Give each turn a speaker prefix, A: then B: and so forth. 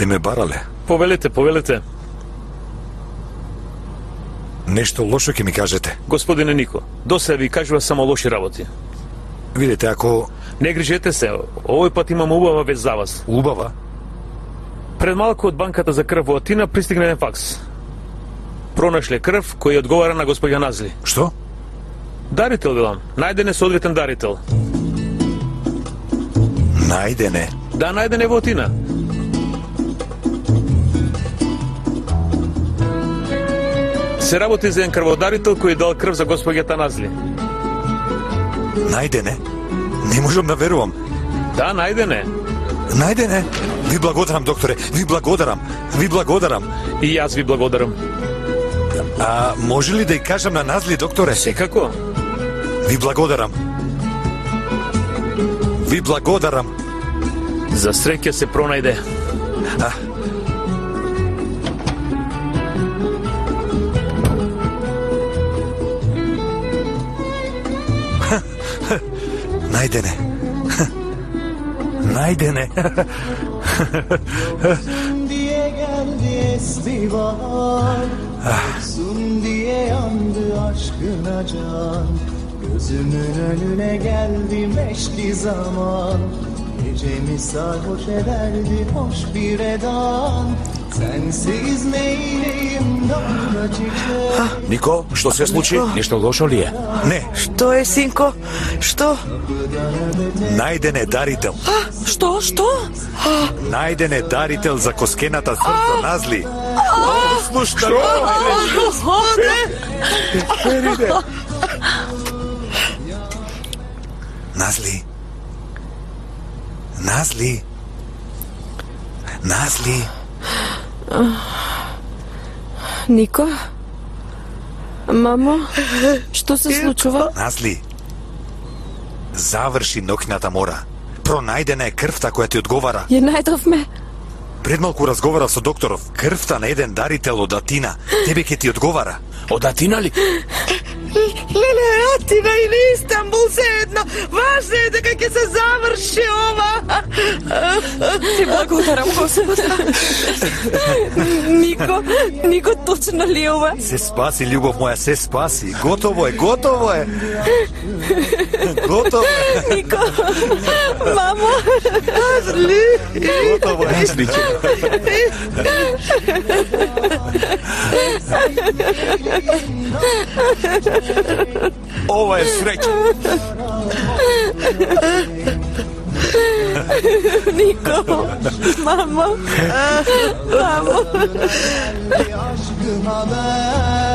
A: Сте ме барале.
B: Повелете, повелете.
A: Нешто лошо ќе ми кажете.
B: Господине Нико, до сега ви кажува само лоши работи.
A: Видите, ако
B: Не грижете се, овој пат имам убава вест за вас.
A: убава,
B: Пред малку од банката за крв во Атина пристигна еден факс. Пронашле крв кој одговара на господја Назли.
A: што?
B: Дарител велам, најден е соодветен дарител.
A: Најдене.
B: Да, најден е во Атина. Се работи за еден крводарител кој дал крв за господјата Назли.
A: Најдене. Не можам да верувам.
B: Да, најден е.
A: Најдене. Ви благодарам, докторе. Ви благодарам. Ви благодарам.
B: И јас ви благодарам.
A: А може ли да ја кажам на Назли, докторе?
B: Секако.
A: Ви благодарам. Ви благодарам.
B: За среќа се пронајде.
A: А, Naydene. Naydene.
C: diye geldi esti diye yandı aşkına can. Gözümün önüne geldi meşki zaman. Gecemi sarhoş ederdi hoş bir edan. Çiçek
A: Нико, што се случи?
D: Нешто лошо ли е?
A: Не,
E: Што е, синко? Што?
A: најдене дарител.
E: Што? Што?
A: Најдене дарител за коскената срца Назли. Слушај,
E: Господе!
A: Назли. Назли. Назли.
F: Нико? Мамо? Што се случува?
A: Назли. Заврши ноќната мора. Пронајдена е крвта која ти одговара.
F: Ја најдовме.
A: Пред малку разговарав со докторов. Крвта на еден дарител од Атина. Тебе ќе ти одговара.
D: Од Атина ли?
E: Леле, Атина или Истанбул се едно. Важно е дека ќе се заврши.
F: Ти благодарам, Господе. Нико, Нико, точно ли е ова?
A: Се спаси, љубов моја, се спаси. Готово е, готово е. Готово е,
F: Нико, мамо,
A: готово е. Ова е среќа.
F: Нико, мамо, мамо.
C: aşkı haber